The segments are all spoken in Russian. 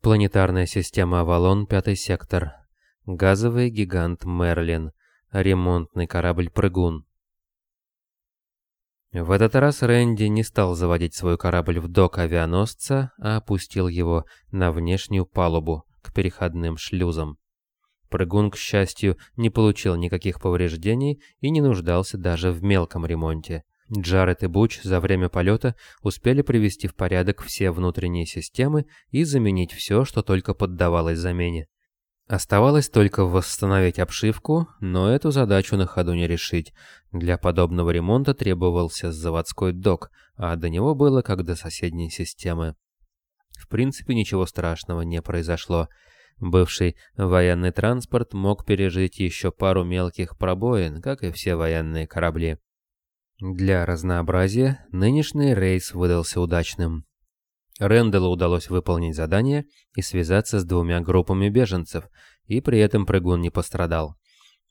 Планетарная система Авалон, пятый сектор. Газовый гигант Мерлин. Ремонтный корабль «Прыгун». В этот раз Рэнди не стал заводить свой корабль в док авианосца, а опустил его на внешнюю палубу, к переходным шлюзам. Прыгун, к счастью, не получил никаких повреждений и не нуждался даже в мелком ремонте. Джаред и Буч за время полета успели привести в порядок все внутренние системы и заменить все, что только поддавалось замене. Оставалось только восстановить обшивку, но эту задачу на ходу не решить. Для подобного ремонта требовался заводской док, а до него было как до соседней системы. В принципе, ничего страшного не произошло. Бывший военный транспорт мог пережить еще пару мелких пробоин, как и все военные корабли. Для разнообразия нынешний рейс выдался удачным. Рэндаллу удалось выполнить задание и связаться с двумя группами беженцев, и при этом прыгун не пострадал.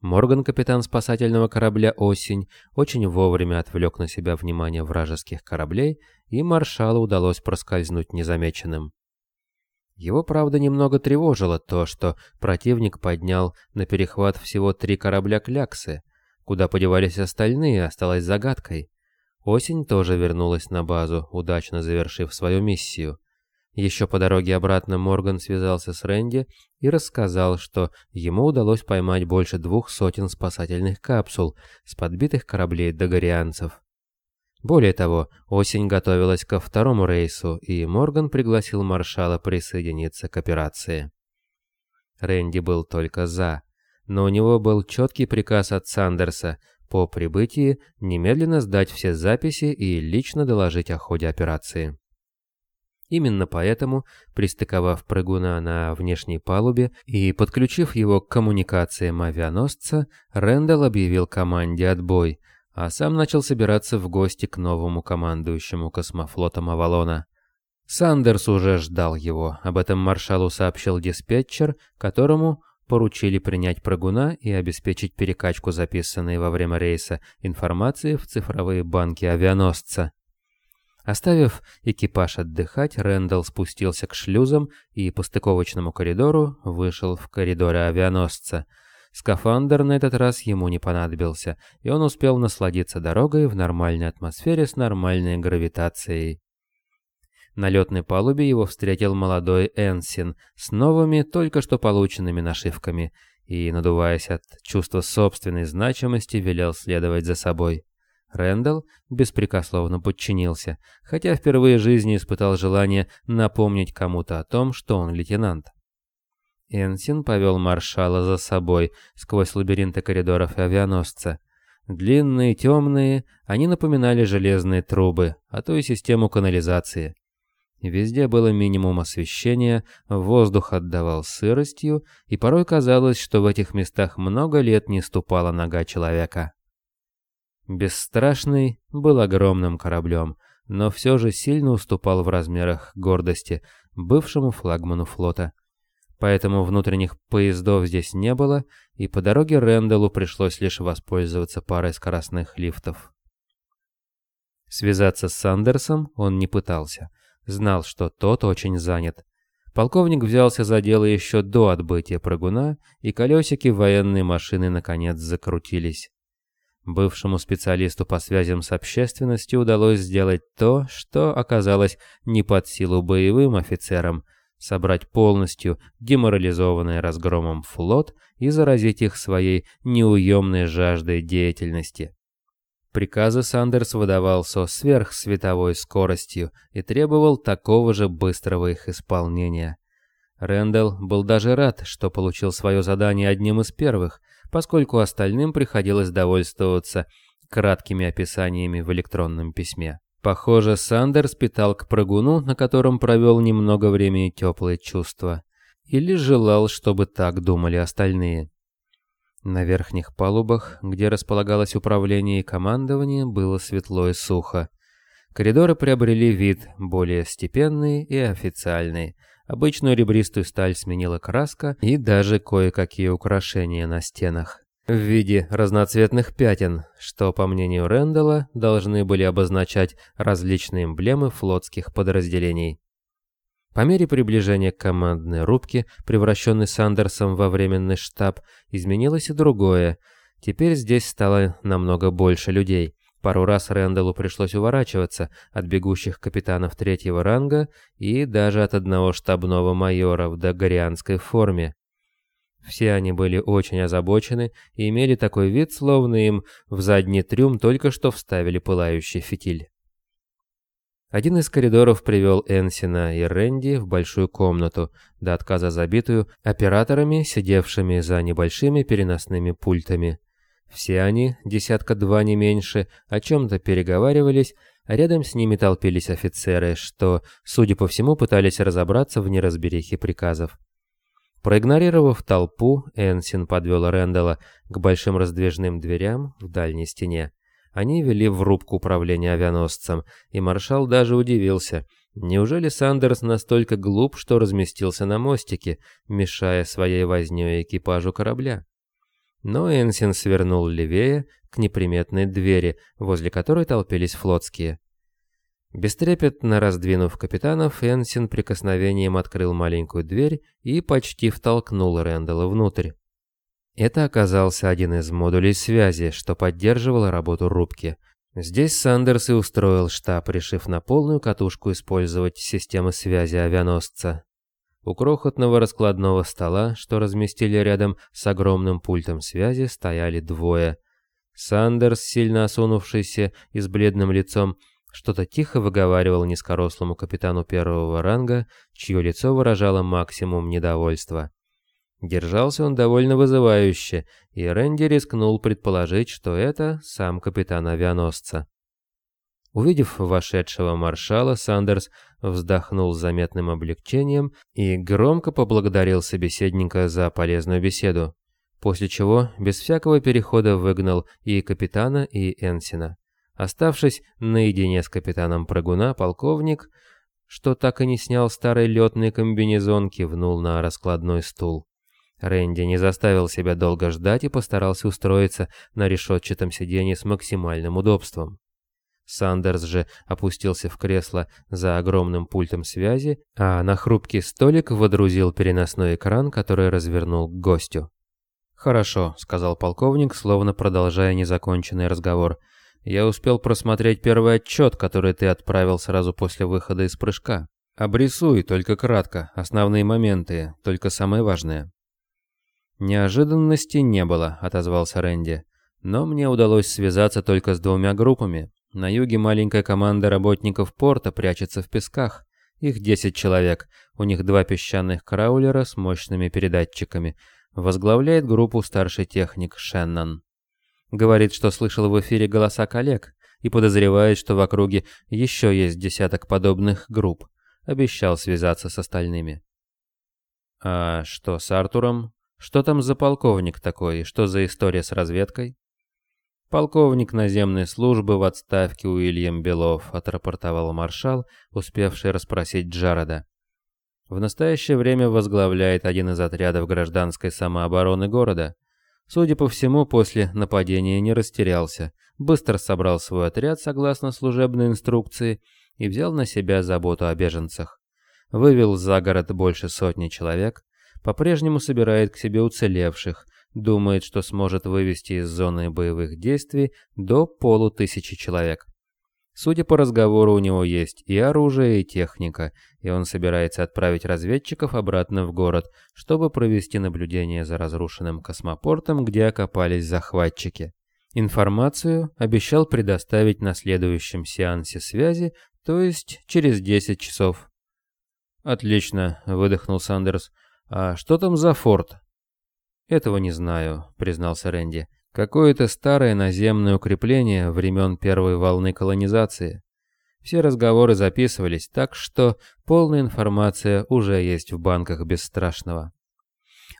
Морган, капитан спасательного корабля «Осень», очень вовремя отвлек на себя внимание вражеских кораблей, и маршалу удалось проскользнуть незамеченным. Его, правда, немного тревожило то, что противник поднял на перехват всего три корабля «Кляксы», Куда подевались остальные, осталось загадкой. Осень тоже вернулась на базу, удачно завершив свою миссию. Еще по дороге обратно Морган связался с Рэнди и рассказал, что ему удалось поймать больше двух сотен спасательных капсул с подбитых кораблей догорианцев. Более того, осень готовилась ко второму рейсу, и Морган пригласил маршала присоединиться к операции. Рэнди был только «за», но у него был четкий приказ от Сандерса по прибытии немедленно сдать все записи и лично доложить о ходе операции. Именно поэтому, пристыковав прыгуна на внешней палубе и подключив его к коммуникациям авианосца, Рэндалл объявил команде отбой, а сам начал собираться в гости к новому командующему космофлотом Авалона. Сандерс уже ждал его, об этом маршалу сообщил диспетчер, которому поручили принять прыгуна и обеспечить перекачку записанной во время рейса информации в цифровые банки авианосца. Оставив экипаж отдыхать, Рэндалл спустился к шлюзам и по стыковочному коридору вышел в коридоре авианосца. Скафандр на этот раз ему не понадобился, и он успел насладиться дорогой в нормальной атмосфере с нормальной гравитацией. На летной палубе его встретил молодой Энсин с новыми, только что полученными нашивками и, надуваясь от чувства собственной значимости, велел следовать за собой. Рэндалл беспрекословно подчинился, хотя впервые в жизни испытал желание напомнить кому-то о том, что он лейтенант. Энсин повел маршала за собой сквозь лабиринты коридоров авианосца. Длинные, темные, они напоминали железные трубы, а то и систему канализации. Везде было минимум освещения, воздух отдавал сыростью, и порой казалось, что в этих местах много лет не ступала нога человека. Бесстрашный был огромным кораблем, но все же сильно уступал в размерах гордости бывшему флагману флота. Поэтому внутренних поездов здесь не было, и по дороге Рэндаллу пришлось лишь воспользоваться парой скоростных лифтов. Связаться с Сандерсом он не пытался — знал, что тот очень занят. Полковник взялся за дело еще до отбытия прыгуна, и колесики военной машины наконец закрутились. Бывшему специалисту по связям с общественностью удалось сделать то, что оказалось не под силу боевым офицерам – собрать полностью деморализованный разгромом флот и заразить их своей неуемной жаждой деятельности. Приказы Сандерс выдавал со сверхсветовой скоростью и требовал такого же быстрого их исполнения. Рэндалл был даже рад, что получил свое задание одним из первых, поскольку остальным приходилось довольствоваться краткими описаниями в электронном письме. Похоже, Сандерс питал к прыгуну, на котором провел немного времени теплые чувства. Или желал, чтобы так думали остальные. На верхних палубах, где располагалось управление и командование, было светло и сухо. Коридоры приобрели вид более степенный и официальный. Обычную ребристую сталь сменила краска и даже кое-какие украшения на стенах. В виде разноцветных пятен, что, по мнению Рэндалла, должны были обозначать различные эмблемы флотских подразделений. По мере приближения к командной рубке, превращенной Сандерсом во временный штаб, изменилось и другое. Теперь здесь стало намного больше людей. Пару раз Рэндаллу пришлось уворачиваться от бегущих капитанов третьего ранга и даже от одного штабного майора в догорианской форме. Все они были очень озабочены и имели такой вид, словно им в задний трюм только что вставили пылающий фитиль. Один из коридоров привел Энсина и Рэнди в большую комнату, до отказа забитую операторами, сидевшими за небольшими переносными пультами. Все они, десятка-два не меньше, о чем-то переговаривались, а рядом с ними толпились офицеры, что, судя по всему, пытались разобраться в неразберихе приказов. Проигнорировав толпу, Энсин подвел Рэндалла к большим раздвижным дверям в дальней стене. Они вели в рубку управления авианосцем, и маршал даже удивился. Неужели Сандерс настолько глуп, что разместился на мостике, мешая своей вознёй экипажу корабля? Но Энсин свернул левее к неприметной двери, возле которой толпились флотские. Бестрепетно раздвинув капитанов, Энсин прикосновением открыл маленькую дверь и почти втолкнул Рэндалла внутрь. Это оказался один из модулей связи, что поддерживал работу рубки. Здесь Сандерс и устроил штаб, решив на полную катушку использовать системы связи авианосца. У крохотного раскладного стола, что разместили рядом с огромным пультом связи, стояли двое. Сандерс, сильно осунувшийся и с бледным лицом, что-то тихо выговаривал низкорослому капитану первого ранга, чье лицо выражало максимум недовольства. Держался он довольно вызывающе, и Рэнди рискнул предположить, что это сам капитан авианосца. Увидев вошедшего маршала, Сандерс вздохнул с заметным облегчением и громко поблагодарил собеседника за полезную беседу, после чего без всякого перехода выгнал и капитана, и Энсина. Оставшись наедине с капитаном прыгуна, полковник, что так и не снял старый летный комбинезон, кивнул на раскладной стул. Рэнди не заставил себя долго ждать и постарался устроиться на решетчатом сиденье с максимальным удобством. Сандерс же опустился в кресло за огромным пультом связи, а на хрупкий столик водрузил переносной экран, который развернул к гостю. «Хорошо», — сказал полковник, словно продолжая незаконченный разговор. «Я успел просмотреть первый отчет, который ты отправил сразу после выхода из прыжка. Обрисуй, только кратко, основные моменты, только самое важное». «Неожиданности не было», — отозвался Рэнди. «Но мне удалось связаться только с двумя группами. На юге маленькая команда работников порта прячется в песках. Их 10 человек. У них два песчаных краулера с мощными передатчиками. Возглавляет группу старший техник Шеннон. Говорит, что слышал в эфире голоса коллег и подозревает, что в округе еще есть десяток подобных групп. Обещал связаться с остальными. «А что с Артуром?» Что там за полковник такой, что за история с разведкой? Полковник наземной службы в отставке Уильям Белов, отрапортовал маршал, успевший расспросить Джарода. В настоящее время возглавляет один из отрядов гражданской самообороны города. Судя по всему, после нападения не растерялся, быстро собрал свой отряд согласно служебной инструкции и взял на себя заботу о беженцах. Вывел за город больше сотни человек, по-прежнему собирает к себе уцелевших, думает, что сможет вывести из зоны боевых действий до полутысячи человек. Судя по разговору, у него есть и оружие, и техника, и он собирается отправить разведчиков обратно в город, чтобы провести наблюдение за разрушенным космопортом, где окопались захватчики. Информацию обещал предоставить на следующем сеансе связи, то есть через 10 часов. «Отлично», — выдохнул Сандерс. «А что там за форт?» «Этого не знаю», — признался Рэнди. «Какое-то старое наземное укрепление времен первой волны колонизации. Все разговоры записывались, так что полная информация уже есть в банках Бесстрашного.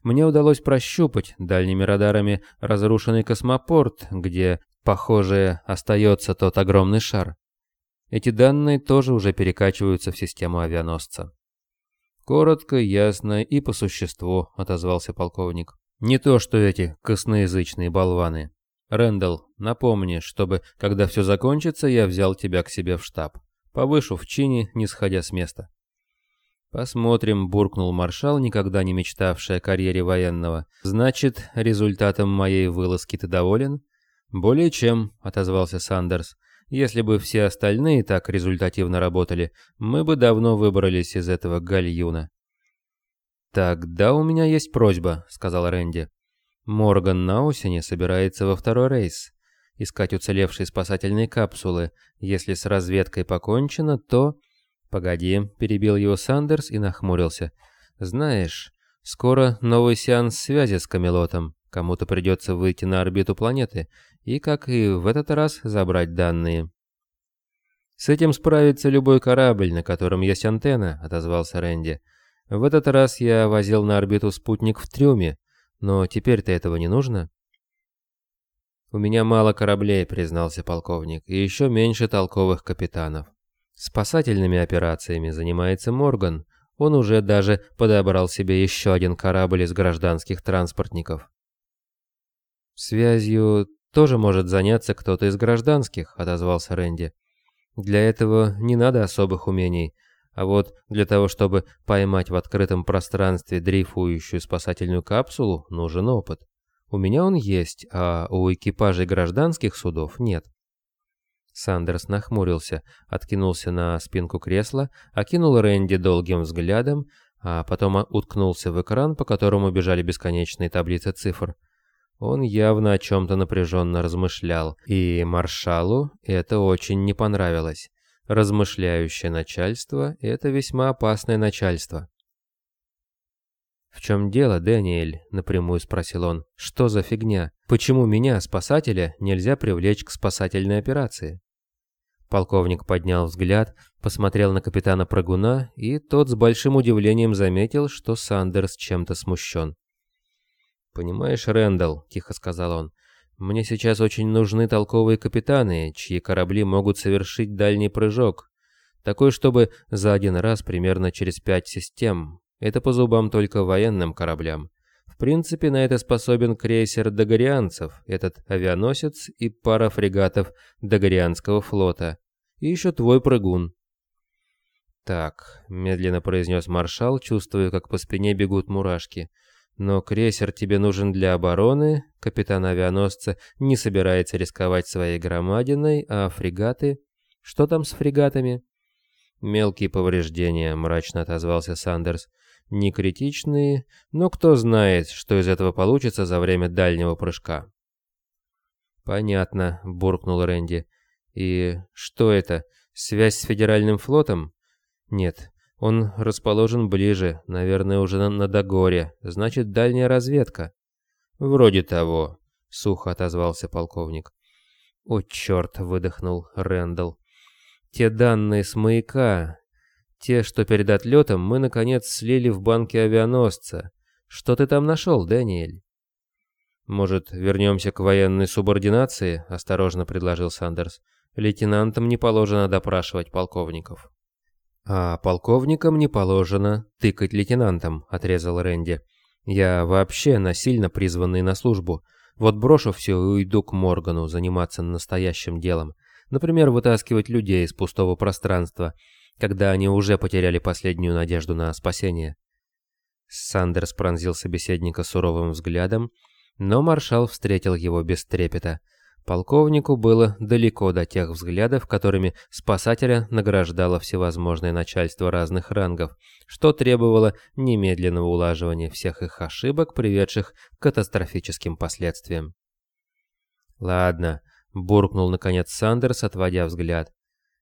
Мне удалось прощупать дальними радарами разрушенный космопорт, где, похоже, остается тот огромный шар. Эти данные тоже уже перекачиваются в систему авианосца. «Коротко, ясно и по существу», — отозвался полковник. «Не то, что эти косноязычные болваны. Рэндалл, напомни, чтобы, когда все закончится, я взял тебя к себе в штаб. Повышу в чине, не сходя с места». «Посмотрим», — буркнул маршал, никогда не мечтавший о карьере военного. «Значит, результатом моей вылазки ты доволен?» «Более чем», — отозвался Сандерс. «Если бы все остальные так результативно работали, мы бы давно выбрались из этого гальюна». «Тогда у меня есть просьба», — сказал Рэнди. «Морган на осени собирается во второй рейс. Искать уцелевшие спасательные капсулы. Если с разведкой покончено, то...» «Погоди», — перебил его Сандерс и нахмурился. «Знаешь, скоро новый сеанс связи с Камелотом. Кому-то придется выйти на орбиту планеты и, как и в этот раз, забрать данные». «С этим справится любой корабль, на котором есть антенна», — отозвался Рэнди. В этот раз я возил на орбиту спутник в трюме, но теперь-то этого не нужно. «У меня мало кораблей», — признался полковник, — «и еще меньше толковых капитанов. Спасательными операциями занимается Морган. Он уже даже подобрал себе еще один корабль из гражданских транспортников». «Связью тоже может заняться кто-то из гражданских», — отозвался Рэнди. «Для этого не надо особых умений». А вот для того, чтобы поймать в открытом пространстве дрейфующую спасательную капсулу, нужен опыт. У меня он есть, а у экипажей гражданских судов нет. Сандерс нахмурился, откинулся на спинку кресла, окинул Рэнди долгим взглядом, а потом уткнулся в экран, по которому бежали бесконечные таблицы цифр. Он явно о чем-то напряженно размышлял, и маршалу это очень не понравилось. Размышляющее начальство — это весьма опасное начальство. «В чем дело, Дэниэль?» — напрямую спросил он. «Что за фигня? Почему меня, спасателя, нельзя привлечь к спасательной операции?» Полковник поднял взгляд, посмотрел на капитана Прыгуна, и тот с большим удивлением заметил, что Сандерс чем-то смущен. «Понимаешь, Рэндалл», — тихо сказал он, мне сейчас очень нужны толковые капитаны, чьи корабли могут совершить дальний прыжок. Такой, чтобы за один раз примерно через пять систем. Это по зубам только военным кораблям. В принципе, на это способен крейсер Дагорианцев, этот авианосец и пара фрегатов Дагорианского флота. И еще твой прыгун. «Так», — медленно произнес маршал, чувствуя, как по спине бегут мурашки — но крейсер тебе нужен для обороны, капитан авианосца не собирается рисковать своей громадиной, а фрегаты... Что там с фрегатами? Мелкие повреждения, мрачно отозвался Сандерс. Не критичные, но кто знает, что из этого получится за время дальнего прыжка. Понятно, буркнул Рэнди. И что это? Связь с федеральным флотом? Нет, он расположен ближе, наверное, уже на, на Дагоре, значит, дальняя разведка. Вроде того, сухо отозвался полковник. О, черт, выдохнул Рэндалл. Те данные с маяка, те, что перед отлетом, мы, наконец, слили в банке авианосца. Что ты там нашел, Дэниэль? «Может, вернемся к военной субординации?» – осторожно предложил Сандерс. «Лейтенантам не положено допрашивать полковников». «А полковникам не положено тыкать лейтенантам», — отрезал Рэнди. «Я вообще насильно призванный на службу. Вот брошу все и уйду к Моргану заниматься настоящим делом. Например, вытаскивать людей из пустого пространства, когда они уже потеряли последнюю надежду на спасение». Сандерс пронзил собеседника суровым взглядом, но маршал встретил его без трепета — Полковнику было далеко до тех взглядов, которыми спасателя награждало всевозможное начальство разных рангов, что требовало немедленного улаживания всех их ошибок, приведших к катастрофическим последствиям. «Ладно», — буркнул наконец Сандерс, отводя взгляд.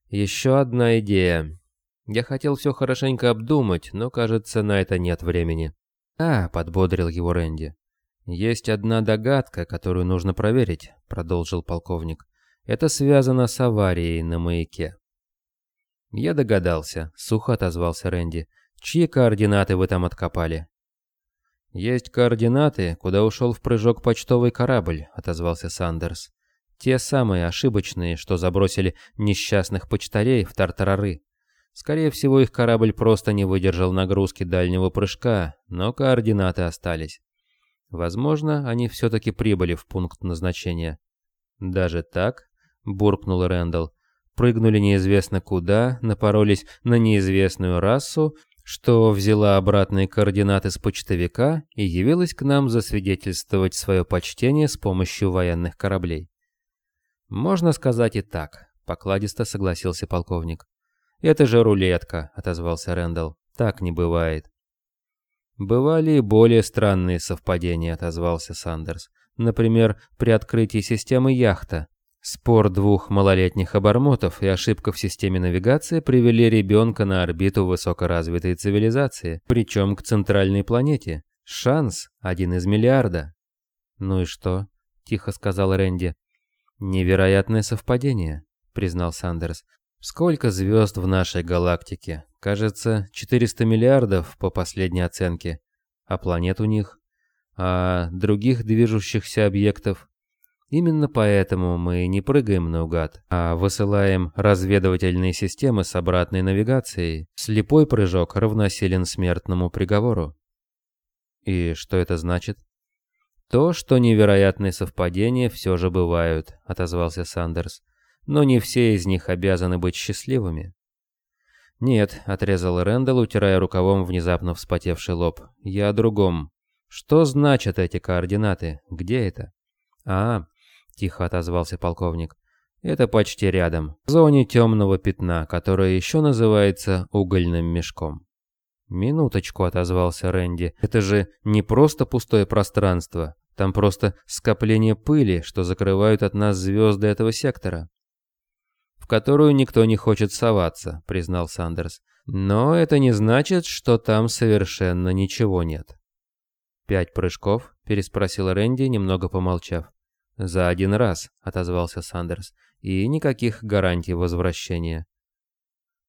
«Еще одна идея. Я хотел все хорошенько обдумать, но, кажется, на это нет времени». «А», — подбодрил его Рэнди. «Есть одна догадка, которую нужно проверить», — продолжил полковник. «Это связано с аварией на маяке». «Я догадался», — сухо отозвался Рэнди. «Чьи координаты вы там откопали?» «Есть координаты, куда ушел в прыжок почтовый корабль», — отозвался Сандерс. «Те самые ошибочные, что забросили несчастных почтарей в тартарары. Скорее всего, их корабль просто не выдержал нагрузки дальнего прыжка, но координаты остались. Возможно, они все-таки прибыли в пункт назначения. Даже так, буркнул Рэндалл, прыгнули неизвестно куда, напоролись на неизвестную расу, что взяла обратные координаты с почтовика и явилась к нам засвидетельствовать свое почтение с помощью военных кораблей. «Можно сказать и так», — покладисто согласился полковник. «Это же рулетка», — отозвался Рэндалл. «Так не бывает». «Бывали и более странные совпадения», — отозвался Сандерс. «Например, при открытии системы яхта. Спор двух малолетних обормотов и ошибка в системе навигации привели ребенка на орбиту высокоразвитой цивилизации, причем к центральной планете. Шанс один из миллиарда. «Ну и что?» – тихо сказал Рэнди. «Невероятное совпадение», – признал Сандерс. «Сколько звезд в нашей галактике? Кажется, 400 миллиардов по последней оценке. А планет у них? А других движущихся объектов? Именно поэтому мы не прыгаем наугад, а высылаем разведывательные системы с обратной навигацией. Слепой прыжок равносилен смертному приговору. И что это значит? То, что невероятные совпадения все же бывают, отозвался Сандерс. Но не все из них обязаны быть счастливыми. «Нет», — отрезал Рэндалл, утирая рукавом внезапно вспотевший лоб. «Я о другом. Что значат эти координаты? Где это?» «А, — тихо отозвался полковник. «Это почти рядом, в зоне темного пятна, которое еще называется угольным мешком». «Минуточку», — отозвался Рэнди. «Это же не просто пустое пространство. Там просто скопление пыли, что закрывают от нас звезды этого сектора». «В которую никто не хочет соваться», — признал Сандерс. «Но это не значит, что там совершенно ничего нет». «Пять прыжков?» — переспросил Рэнди, немного помолчав. «За один раз», — отозвался Сандерс, — «и никаких гарантий возвращения».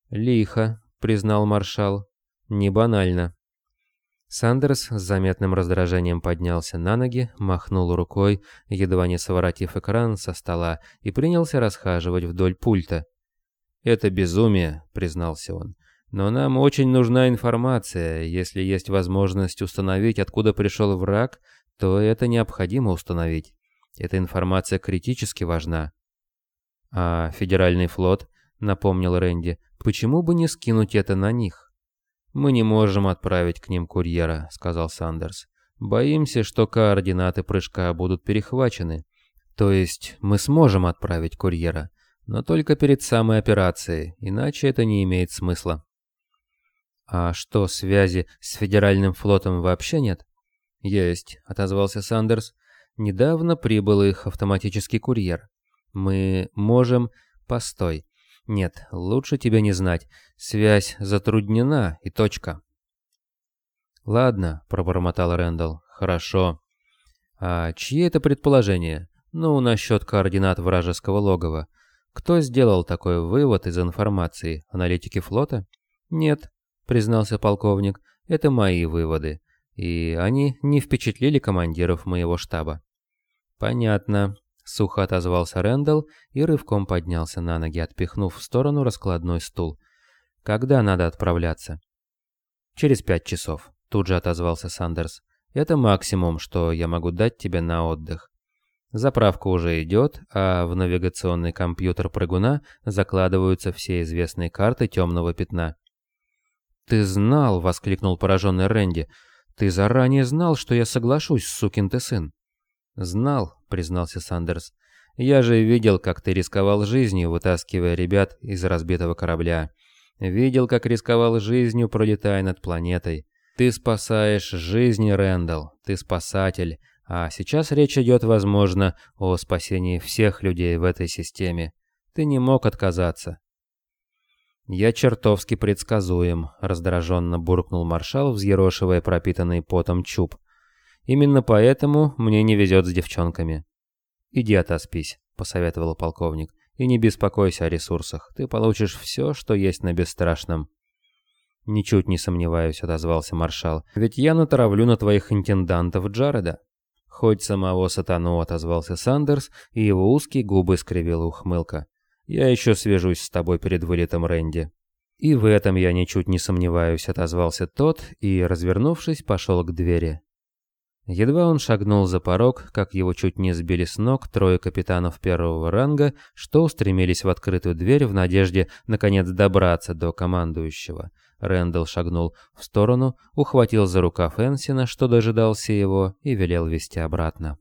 «Лихо», — признал маршал, — «не банально». Сандерс с заметным раздражением поднялся на ноги, махнул рукой, едва не своротив экран со стола, и принялся расхаживать вдоль пульта. «Это безумие», — признался он. «Но нам очень нужна информация. Если есть возможность установить, откуда пришел враг, то это необходимо установить». Эта информация критически важна. А Федеральный флот, напомнил Рэнди, почему бы не скинуть это на них? Мы не можем отправить к ним курьера, сказал Сандерс. Боимся, что координаты прыжка будут перехвачены. То есть мы сможем отправить курьера, но только перед самой операцией, иначе это не имеет смысла. А что, связи с Федеральным флотом вообще нет? Есть, отозвался Сандерс. Недавно прибыл их автоматический курьер. Мы можем... Постой. Нет, лучше тебе не знать. Связь затруднена и точка. Ладно, пробормотал Рэндалл. Хорошо. А чьи это предположения? Ну, насчет координат вражеского логова. Кто сделал такой вывод из информации? Аналитики флота? Нет, признался полковник. Это мои выводы. И они не впечатлили командиров моего штаба. «Понятно», — сухо отозвался Рэндалл и рывком поднялся на ноги, отпихнув в сторону раскладной стул. «Когда надо отправляться?» «Через пять часов», — тут же отозвался Сандерс. «Это максимум, что я могу дать тебе на отдых. Заправка уже идет, а в навигационный компьютер прыгуна закладываются все известные карты темного пятна». «Ты знал!» — воскликнул пораженный Рэнди. «Ты заранее знал, что я соглашусь, сукин ты сын!» «Знал», — признался Сандерс. «Я же видел, как ты рисковал жизнью, вытаскивая ребят из разбитого корабля. Видел, как рисковал жизнью, пролетая над планетой. Ты спасаешь жизни, Рэндалл, ты спасатель. А сейчас речь идет, возможно, о спасении всех людей в этой системе. Ты не мог отказаться». «Я чертовски предсказуем», — раздраженно буркнул маршал, взъерошивая пропитанный потом чуб. Именно поэтому мне не везет с девчонками. Иди отоспись, посоветовал полковник, и не беспокойся о ресурсах. Ты получишь все, что есть на бесстрашном. Ничуть не сомневаюсь, отозвался маршал. Ведь я натравлю на твоих интендантов Джареда. Хоть самого сатану, отозвался Сандерс, и его узкие губы скривила ухмылка. Я еще свяжусь с тобой перед вылетом Рэнди. И в этом я ничуть не сомневаюсь, отозвался тот и, развернувшись, пошел к двери. Едва он шагнул за порог, как его чуть не сбили с ног трое капитанов первого ранга, что устремились в открытую дверь в надежде наконец добраться до командующего. Рэндалл шагнул в сторону, ухватил за рукав Энсина, что дожидался его, и велел вести обратно.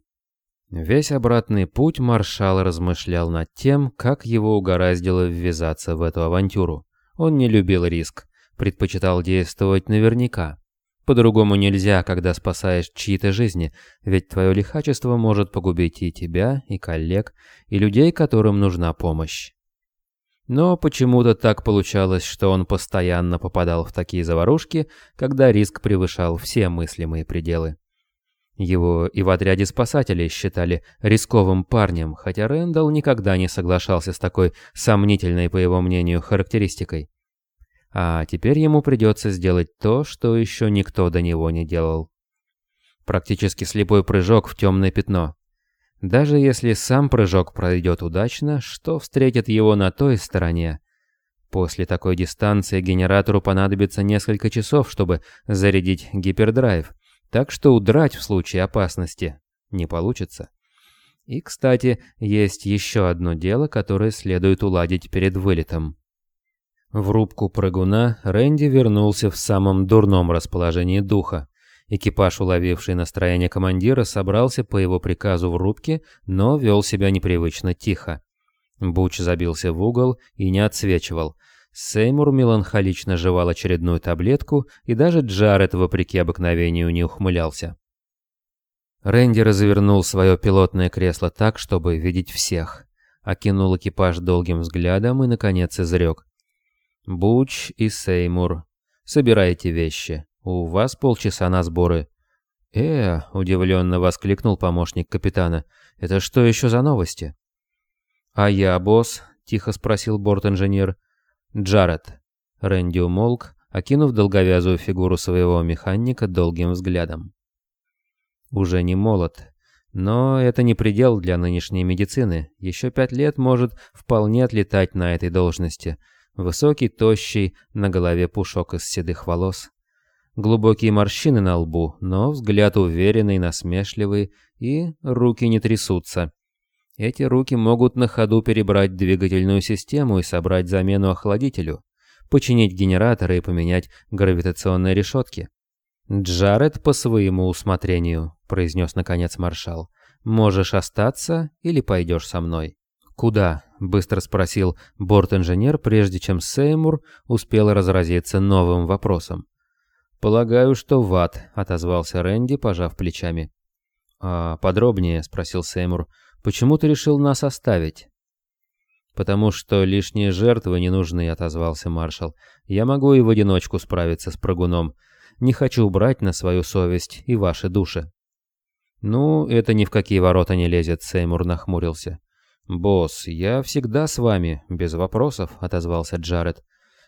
Весь обратный путь маршал размышлял над тем, как его угораздило ввязаться в эту авантюру. Он не любил риск, предпочитал действовать наверняка. По-другому нельзя, когда спасаешь чьи-то жизни, ведь твое лихачество может погубить и тебя, и коллег, и людей, которым нужна помощь. Но почему-то так получалось, что он постоянно попадал в такие заварушки, когда риск превышал все мыслимые пределы. Его и в отряде спасателей считали рисковым парнем, хотя Рэндалл никогда не соглашался с такой сомнительной, по его мнению, характеристикой. А теперь ему придется сделать то, что еще никто до него не делал. Практически слепой прыжок в темное пятно. Даже если сам прыжок пройдет удачно, что встретит его на той стороне? После такой дистанции генератору понадобится несколько часов, чтобы зарядить гипердрайв, так что удрать в случае опасности не получится. И, кстати, есть еще одно дело, которое следует уладить перед вылетом. В рубку прыгуна Рэнди вернулся в самом дурном расположении духа. Экипаж, уловивший настроение командира, собрался по его приказу в рубке, но вел себя непривычно тихо. Буч забился в угол и не отсвечивал. Сеймур меланхолично жевал очередную таблетку, и даже Джаред, вопреки обыкновению, не ухмылялся. Рэнди развернул свое пилотное кресло так, чтобы видеть всех. Окинул экипаж долгим взглядом и, наконец, изрек. Буч и Сеймур, собирайте вещи. У вас полчаса на сборы. «Э!» — удивленно воскликнул помощник капитана. «Это что еще за новости?» «А я, босс?» — тихо спросил борт-инженер. «Джаред». Рэнди умолк, окинув долговязую фигуру своего механика долгим взглядом. Уже не молод, но это не предел для нынешней медицины. Еще пять лет может вполне отлетать на этой должности — Высокий, тощий, на голове пушок из седых волос. Глубокие морщины на лбу, но взгляд уверенный, насмешливый, и руки не трясутся. Эти руки могут на ходу перебрать двигательную систему и собрать замену охладителю, починить генераторы и поменять гравитационные решетки. «Джаред по своему усмотрению», — произнес наконец маршал. «Можешь остаться или пойдешь со мной?» «Куда?» — быстро спросил борт-инженер, прежде чем Сеймур успел разразиться новым вопросом. «Полагаю, что в ад», — отозвался Рэнди, пожав плечами. «А подробнее?» — спросил Сеймур. «Почему ты решил нас оставить?» «Потому что лишние жертвы не нужны», — отозвался маршал. «Я могу и в одиночку справиться с прыгуном. Не хочу брать на свою совесть и ваши души». «Ну, это ни в какие ворота не лезет», — Сеймур нахмурился. «Босс, я всегда с вами, без вопросов», — отозвался Джаред.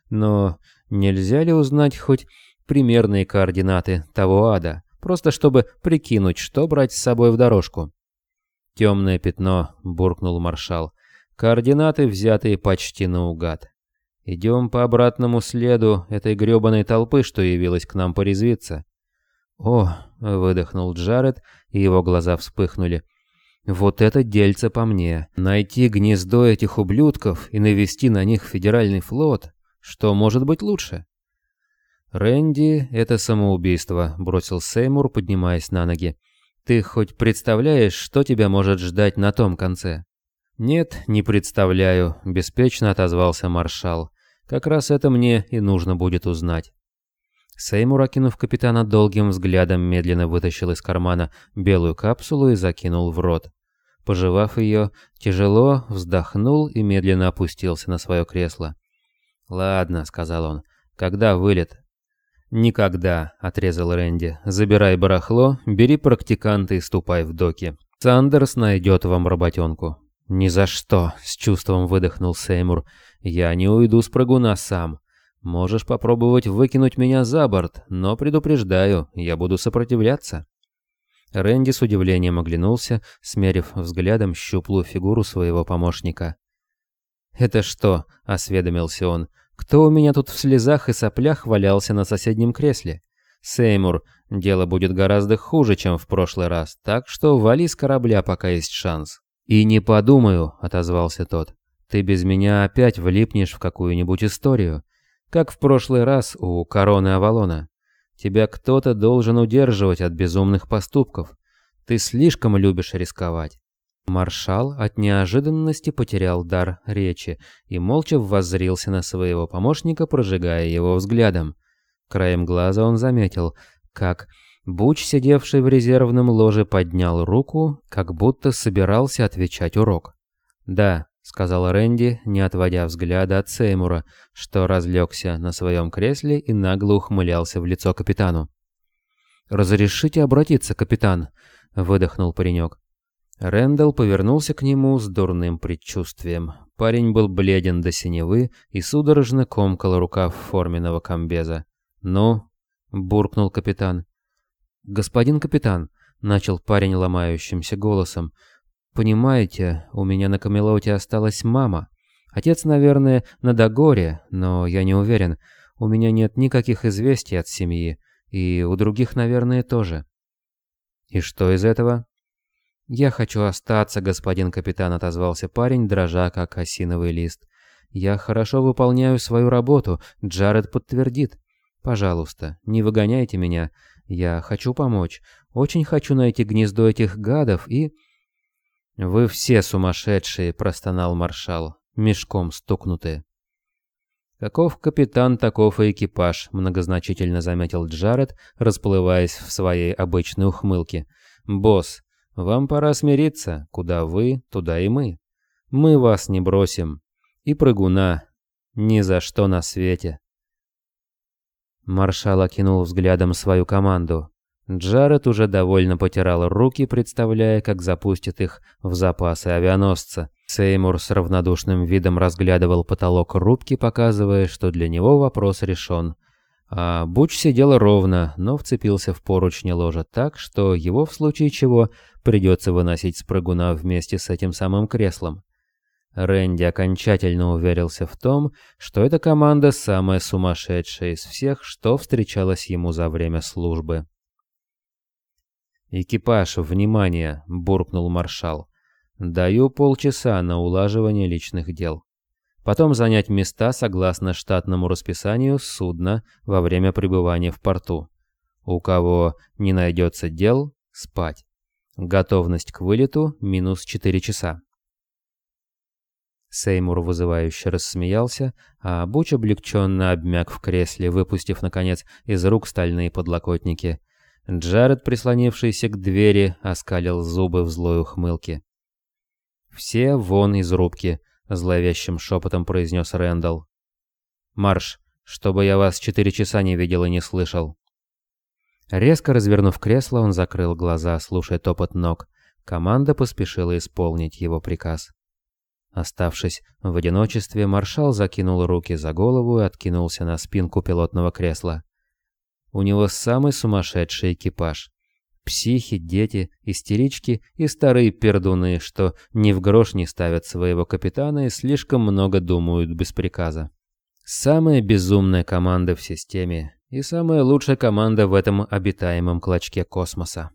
«Но нельзя ли узнать хоть примерные координаты того ада, просто чтобы прикинуть, что брать с собой в дорожку?» «Темное пятно», — буркнул маршал. «Координаты, взятые почти наугад. Идем по обратному следу этой грёбаной толпы, что явилась к нам порезвиться». «О!» — выдохнул Джаред, и его глаза вспыхнули. Вот это дельце по мне. Найти гнездо этих ублюдков и навести на них федеральный флот. Что может быть лучше? «Рэнди, это самоубийство», — бросил Сеймур, поднимаясь на ноги. «Ты хоть представляешь, что тебя может ждать на том конце?» «Нет, не представляю», — беспечно отозвался маршал. «Как раз это мне и нужно будет узнать». Сеймур, окинув капитана долгим взглядом, медленно вытащил из кармана белую капсулу и закинул в рот. Пожевав ее, тяжело вздохнул и медленно опустился на свое кресло. «Ладно», — сказал он, — «когда вылет?» «Никогда», — отрезал Рэнди. «Забирай барахло, бери практиканта и ступай в доки. Сандерс найдет вам работенку». «Ни за что», — с чувством выдохнул Сеймур. «Я не уйду с прыгуна сам. Можешь попробовать выкинуть меня за борт, но предупреждаю, я буду сопротивляться». Рэнди с удивлением оглянулся, смерив взглядом щуплую фигуру своего помощника. «Это что?» — осведомился он. «Кто у меня тут в слезах и соплях валялся на соседнем кресле?» «Сеймур, дело будет гораздо хуже, чем в прошлый раз, так что вали с корабля, пока есть шанс». «И не подумаю», — отозвался тот. «Ты без меня опять влипнешь в какую-нибудь историю. Как в прошлый раз у короны Авалона. Тебя кто-то должен удерживать от безумных поступков. Ты слишком любишь рисковать. Маршал от неожиданности потерял дар речи и молча воззрился на своего помощника, прожигая его взглядом. Краем глаза он заметил, как Буч, сидевший в резервном ложе, поднял руку, как будто собирался отвечать урок. «Да», — сказал Рэнди, не отводя взгляда от Сеймура, что разлегся на своем кресле и нагло ухмылялся в лицо капитану. «Разрешите обратиться, капитан?» — выдохнул паренек. Рэндалл повернулся к нему с дурным предчувствием. Парень был бледен до синевы и судорожно комкал рукав форменного комбеза. «Ну?» — буркнул капитан. «Господин капитан», — начал парень ломающимся голосом, — «понимаете, у меня на Камелоте осталась мама. Отец, наверное, на Дагоре, но я не уверен. У меня нет никаких известий от семьи, и у других, наверное, тоже». «И что из этого?» «Я хочу остаться, господин капитан», — отозвался парень, дрожа, как осиновый лист. «Я хорошо выполняю свою работу, Джаред подтвердит. Пожалуйста, не выгоняйте меня. Я хочу помочь. Очень хочу найти гнездо этих гадов и...» «Вы все сумасшедшие», — простонал маршал, мешком стукнутые. «Каков капитан, таков и экипаж», — многозначительно заметил Джаред, расплываясь в своей обычной ухмылке. «Босс, вам пора смириться. Куда вы, туда и мы. Мы вас не бросим. И прыгуна. Ни за что на свете». Маршал окинул взглядом свою команду. Джаред уже довольно потирал руки, представляя, как запустит их в запасы авианосца. Сеймур с равнодушным видом разглядывал потолок рубки, показывая, что для него вопрос решен. А Буч сидел ровно, но вцепился в поручни ложа так, что его в случае чего придется выносить с прыгуна вместе с этим самым креслом. Рэнди окончательно уверился в том, что эта команда самая сумасшедшая из всех, что встречалось ему за время службы. «Экипаж, внимание!» — буркнул маршал. «Даю полчаса на улаживание личных дел. Потом занять места согласно штатному расписанию судна во время пребывания в порту. У кого не найдется дел — спать. Готовность к вылету — минус 4 часа. Сеймур вызывающе рассмеялся, а Буч облегченно обмяк в кресле, выпустив, наконец, из рук стальные подлокотники. Джаред, прислонившийся к двери, оскалил зубы в злой ухмылке. «Все вон из рубки», — зловещим шепотом произнес Рэндалл. «Марш, чтобы я вас четыре часа не видел и не слышал». Резко развернув кресло, он закрыл глаза, слушая топот ног. Команда поспешила исполнить его приказ. Оставшись в одиночестве, маршал закинул руки за голову и откинулся на спинку пилотного кресла. У него самый сумасшедший экипаж. Психи, дети, истерички и старые пердуны, что ни в грош не ставят своего капитана и слишком много думают без приказа. Самая безумная команда в системе и самая лучшая команда в этом обитаемом клочке космоса.